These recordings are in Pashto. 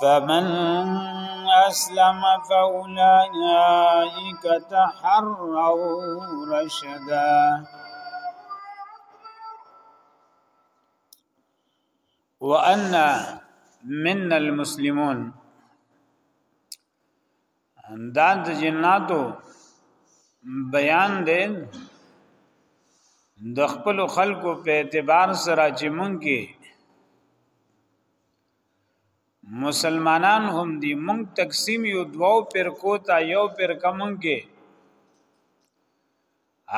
فمن اسلم فاولئک تحروا رشدا وان من المسلمون دا د جناتو بیان دی د خپل خلکو په اعتبار سره چې مونږ کې مسلمانان هم دی مونږ تقسیم یو دواو پر کوتا یو پر کمنګه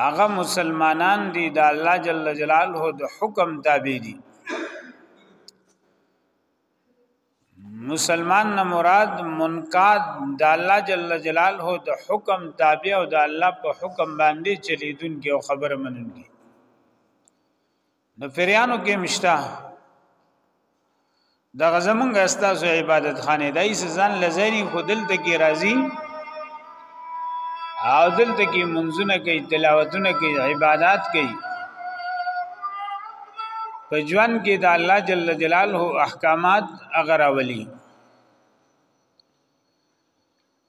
هغه مسلمانان دی د الله جل جلاله د حکم تابع دي مسلمان نه مراد منقاد د الله جل جلاله د حکم تابع او د الله په حکم باندې چلیدونکي او خبره منونکي نو پیرانو کې مشتا د غزمنګ استاسو عبادت خانه دای سزان لزینی خودل ته کې راضی او دلته کې منځونه کوي تلاوتونه کوي عبادت کوي په ژوند کې د الله جل جلاله احکامات اغراولي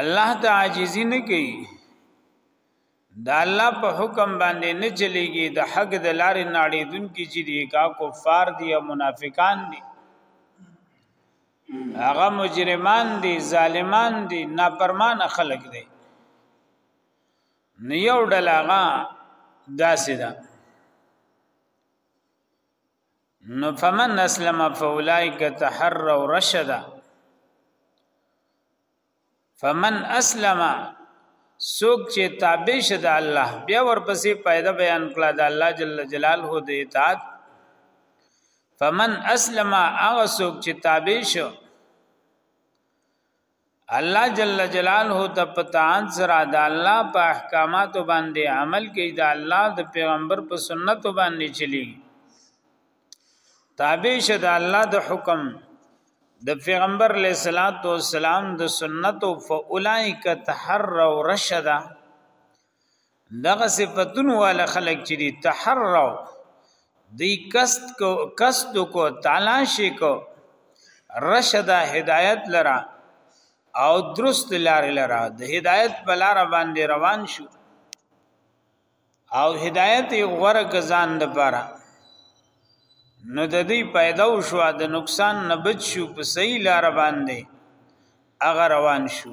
الله ته عاجزی نه کوي دا الله په حکم باندې نه چلیږي د حق د لارې ناړې دن کې چې دی کا کفار دی او منافقان دی هغه مجرمان دي ظالمان دي نافرمان خلق دي نیو ډلاغه داسې ده دا نو فمن اسلم فاولائک تحروا رشدا فمن اسلم سوک چې تابع شد الله بیا ورپسې پیدا بیان کړه د الله جل جلاله د اطاعت فمن اسلم هغه سوک چې تابع شو الله جل جلاله ته پتان سره د الله په احکامات باندې عمل کوي د الله د پیغمبر په سنت باندې چلی تابع شه د الله د حکم د پیغمبر علیہ الصلوۃ والسلام د سنت فاولائک تحروا رشدا دغه صفاتون والا خلق چې دي تحرو دی کست کو کست کو تلاش کو رشد هدایت لرا او درست لار لرا د هدایت په لار باندې روان شو او هدایت غوړه غزان د پاره نو د دې پیدا شو د نقصان نه بچ شو په صحیح لار باندې اغه روان شو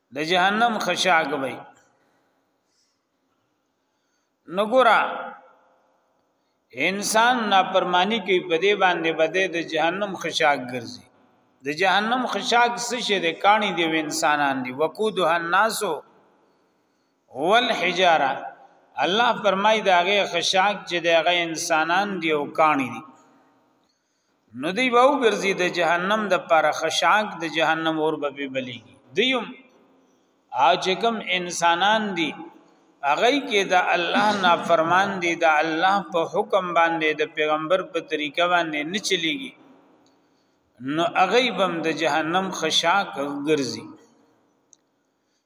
د جهنم خشاک وي نګورا انسان نافرمانی کوي په دې باندې بده د جهنم خشاک ګرځي د جهنم خشاک څه شي د کانی دی انسانان دی وقودها الناس والحجاره الله فرمای دا غي خشاک چې دا غي انسانان دی او کانی دی نو دی به وګرځي د جهنم د پر خشاک د جهنم اور به بلیږي دیم اج کوم انسانان دي هغه کې د الله نافرمان دي د الله په حکم باندې د پیغمبر په طریقه باندې نه چلیږي نو هغه بم د جهنم خشاک ګرځي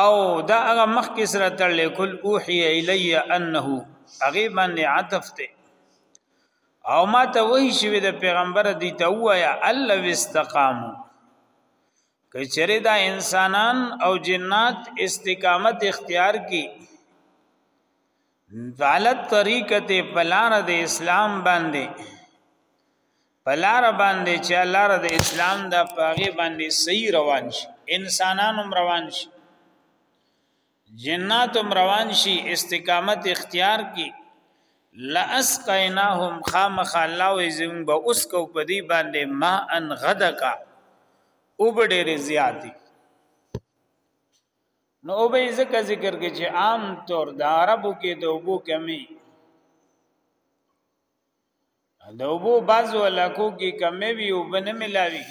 او دا هغه مخ کې سره تړلې کل اوحي الی انه هغه باندې عطف ته او ما ته وحی شوی د پیغمبر دی ته وایا الله واستقامو کچره دا انسانان او جنات استقامت اختیار کی دالت طریقت پلار د اسلام باندې پلار باندې چې الله د اسلام د پاغي باندې صحیح روان شي انسانانو روان شي جناتو روان شي استقامت اختیار کی لاسقیناهم خامخ الله و زم به اوس کو پدی باندې ما ان غدقا او ډېر زیاتی نو او به ځکه ذکر کې چې عام طور د عربو کې د اوبو کمی د اوبو بعض علاقو کې کمی وي او بنه ملاوي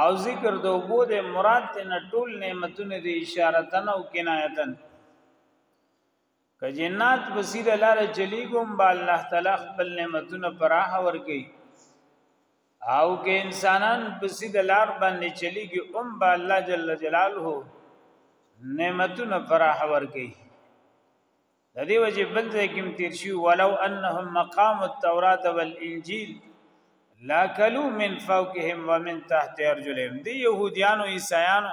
او ذکر د اوبو د مراد ته ټول نعمتونه د اشارتن او کنایتن که جنات بصیر لار چلیګم با الله تعالی خپل نعمتونه پراه ورګي او که انسانان بصیر لار باندې چلیګي ام با الله جل جلاله نعمتونه پراه ورګي د دې وجه بل ځای کې تیر شي ولو انهم مقام التوراۃ والانجیل لا کلو من فوقهم ومن تحت ارجلهم دی يهوديانو عیسایانو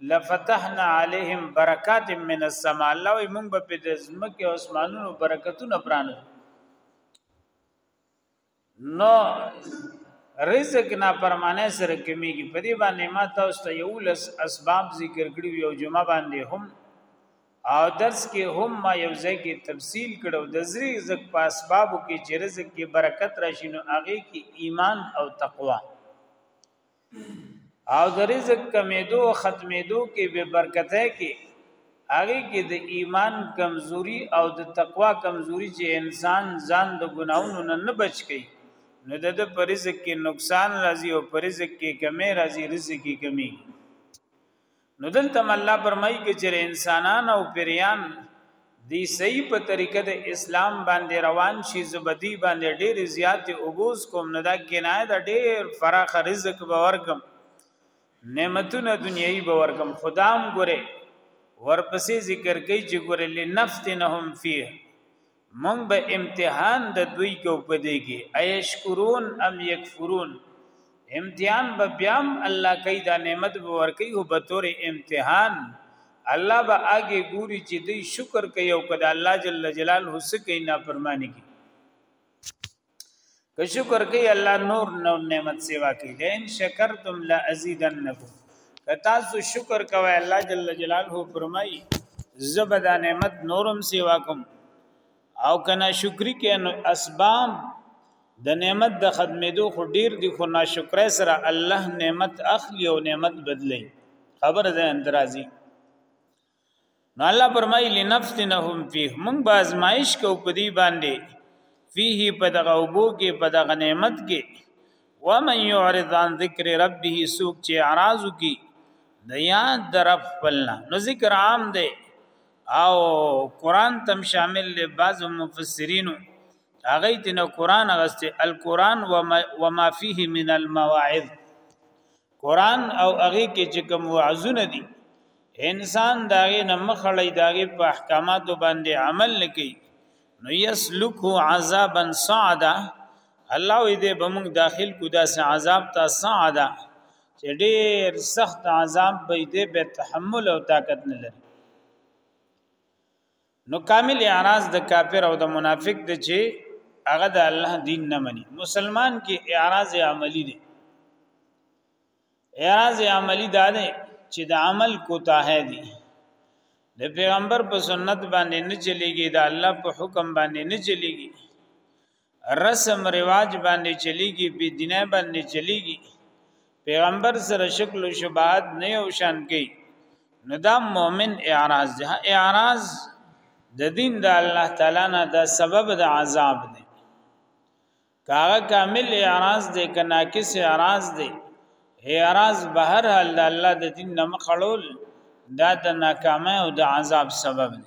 لفتحنا عليهم برکات من السماء الله وي مونږ به په د زمکه او اسمانونو برکتونه پرانو نو رزق نه پرمانه سره کمیږي په دې باندې ما تاسو ته یو لس اسباب ذکر کړی یو جمعه باندې هم او درس کې هم ما یو ځای کې تفصیل کړو د زری رزق په اسبابو کې چې رزق کې برکت راشي نو هغه کې ایمان او تقوا او د رزق کمیدو او ختمیدو کې به برکته کې هغه کې د ایمان کمزوري او د تقوا کمزوري چې انسان ځان د ګناونو نه نه بچ کی نو د په رزق کې نقصان راځي او په رزق کې کمی راځي رزق کې کمی نو دلته الله فرمایي کې چې انسانان او پریان دی صحیح په طریقه د اسلام باندې روان شي زبدي باندې ډېر زیات اوبوس کوم نه دا کنایه د ډېر فراخ رزق به ورکم نعمتونه دنیوي به ورکم خدام ګره ورپسې ذکر کوي چې ګره لنفتنهم فيه مونږ به امتحان د دوی کو پدې کې ايشکرون ام یکفرون امتحان به بیام الله کوي دا نعمت به ورکي او به تور امتحان الله به اگې ګوري چې دوی شکر کوي او کله الله جل جلاله سکه نه پرمانه کوي که شکر کوي الله نور نو نعمت سیوا کوي لئن شکرتم لا ازيدنکم که تاسو شکر کوئ الله جل جلاله فرمایي زبدا نعمت نورم سیوا کوم او کنا شکری کې نو اسباب د نعمت د ختمېدو خو ډیر دي خو ناشکرۍ سره الله نعمت اخلي او نعمت بدلی خبر ده اندرازي نو الله فرمایي لنفتنهم فيه موږ به ازمایش کو په دې باندې فيه په دغه وبو کې په دغه نعمت کې ومن يعرض عن ذکر ربه سوق چې اعراض کی د یاد در خپلنا نو ذکر عام دی او قران تم شامل له بعض مفسرینو هغه تنه قران غسته القران وما فيه من المواعظ قران او هغه کې چې کوم وعظونه دي انسان داغه نه مخړی داغه په احکامات باندې عمل نکي نو یسلکو عذابا صعدا الله دې بمون داخل کو داس عذاب تا صعدا چې ډېر سخت عذاب به دې به تحمل او طاقت نه لري نو کامل اعراض د کافر او د منافق د چې هغه د الله دین نه مني مسلمان کې اعراض عملی دی اعراض عملی دا دی چې د عمل کوتاه دی د پیغمبر په سنت باندې نه چلیږي د الله په حکم باندې نه چلیږي رسم رواج باندې چلیږي په دینه باندې چلیږي پیغمبر سره شکل او شباهت نه یو شان کوي نو دا مؤمن اعراض ده اعراض د دین د الله تعالی نه دا سبب د عذاب دی کاغه کامل اعراض دی که ناقص اعراض دی اعراض به هر حال د الله د دین نه مخړول دا د ناکامه او د عذاب سبب دی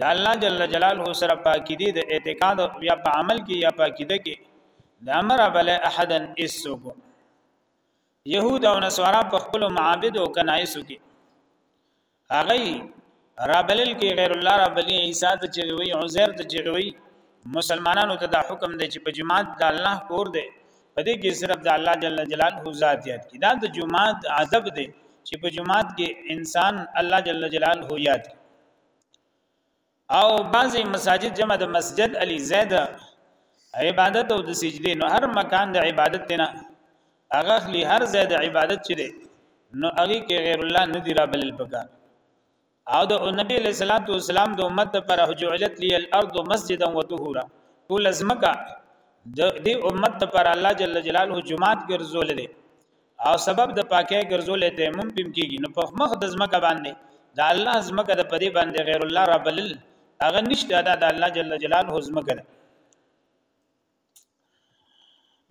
د الله جل جلاله سره پاکي دي د اعتقاد یا په عمل کې یا په عقیده کې د امر بل احدن اسوک يهود او نصارا په خپل معابد او کنایسو کې هغه رابلل کې غیر الله رابلی عیسی ته چې وی عزیر ته چې وی مسلمانانو ته دا حکم دی چې په جماعت د الله کور دی په دې کې صرف د الله جل جلاله ذات یاد کی دا د جماعت ادب دی چې په جماعت کې انسان الله جل جلاله یاد کی او بعضی مساجد جمع د مسجد علی زید عبادت او د سجدي نو هر مکان د عبادت نه هغه خلی هر ځای د عبادت چي دي نو هغه کې غیر الله نه دی را بلل پکار او د نبی له صلوات و سلام د امت پر جعلت لی الارض مسجدا وطهورا ټول ازمکا د دې امت پر الله جل جلاله جمعات ګرځول دي او سبب د پاکه ګرځول تیمم پم کیږي نو په مخ د زمکه باندې د الله زمکه د پدی باندې غیر الله را بلل هغه نشته دا د الله جل جلاله زمکه ده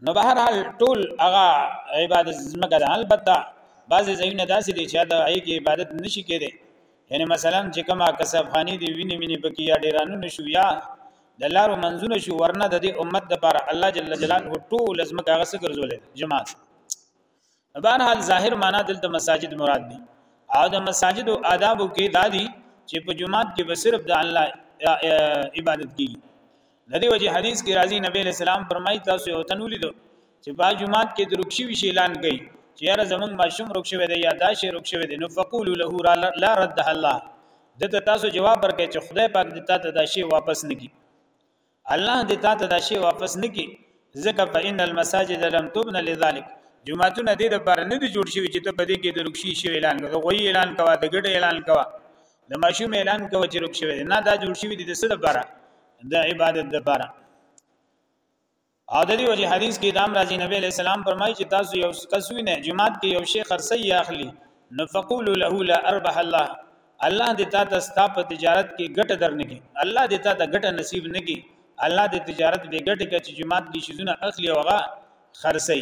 نو به هر حال ټول هغه عبادت زمکه ده البته بعضی ځایونه داسې دي چې دا هغه کې عبادت نشي کېدی یعنی مثلا چې کما کسب خانی دی ویني مینه پکې یا ډیرانو نشو یا د لارو منځونه شو ورنه د دې امت د پاره الله جل جلاله ټول لازم کاغه څه ګرځولې جماعت بهر حال ظاهر معنا دلته مساجد مراد دي او د مساجد او آدابو کې دادي چې په جماعت کې به صرف د الله عبادت کیږي د دې وجه حدیث کې راځي نبی له سلام فرمایي تاسو یو تنولې دو چې په جماعت کې د رکشي وشي اعلان کوي چې یاره زمونږ ماشوم رکشوي دی یا دا شی رکشوي دی نو فقولوا له لا رد الله د ته تاسو جواب ورکړي چې خدای پاک دې تاسو دا شی واپس نکي الله دې تاسو دا شی واپس نکي ځکه فإن المساجد لم تبنى لذلك جمعهتون دې د پر نه دي جوړ شوی چې ته په دې کې د رکشي شی اعلان کړه غوي اعلان کوا د ګډ اعلان کوا د ماشوم اعلان کوا چې رکشي نه دا جوړ شوی دې د سره پر د عبادت لپاره او د دې وجه حدیث کې دام راځي نبی علیہ السلام فرمایي چې تاسو یو کس وینئ جماعت کې یو شی خرڅي اخلي نو فقولوا له لا اربح الله الله دې تا ته ستا په تجارت کې ګټه درنګي الله دې تا ته ګټه نصیب نګي الله دې تجارت به ګټه کې چې جماعت کې شیزونه اخلي اوغه خرڅي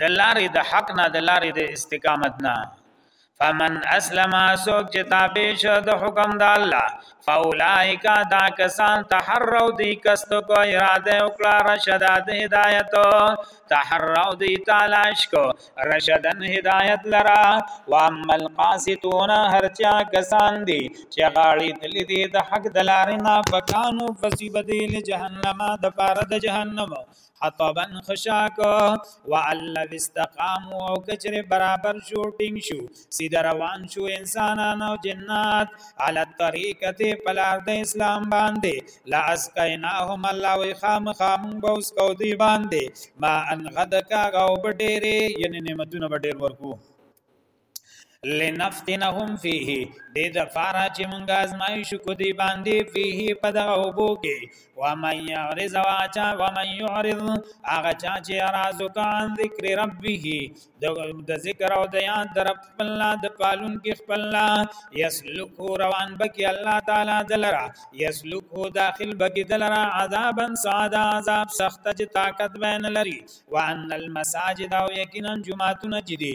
د لارې د حق نه د لارې د استقامت نه فمن اسلم سوک چې تابع شو د حکم د الله فاولائک دا کسان تحروا دی کست کو اراده وکړه رشد د هدایت تحروا دی تلاش کو رشدن هدایت لرا واما القاسطون هرچا کسان دی چې غاړي دلی دی د حق دلارنا بکانو فسیبدل جهنم د پاره د جهنم حطبا خشاک و الله استقام او کچره برابر شو ټینګ شو سید روان شو انسانان او جنات علی الطریقه پلار د اسلام باندې لا اسقیناهم الله و خام خام بوس کو دی باندې ما ان غدکا او ډېرې یعنی نعمتونه ډېر ورکو لنفتنهم فيه د دفاره چې مونږه ازمایش کو دی باندې فيه په دغه اوبو کې ومن يعرض واچا ومن يعرض هغه چا چې اراز کان ذکر ربه د ذکر او د یاد در خپل د پالون کې خپل يسلك روان بکی الله تعالی دلرا يسلك داخل بکی دلرا عذابا ساده عذاب سخت چې طاقت بین لري وان المساجد او یقینا جمعتون چې دي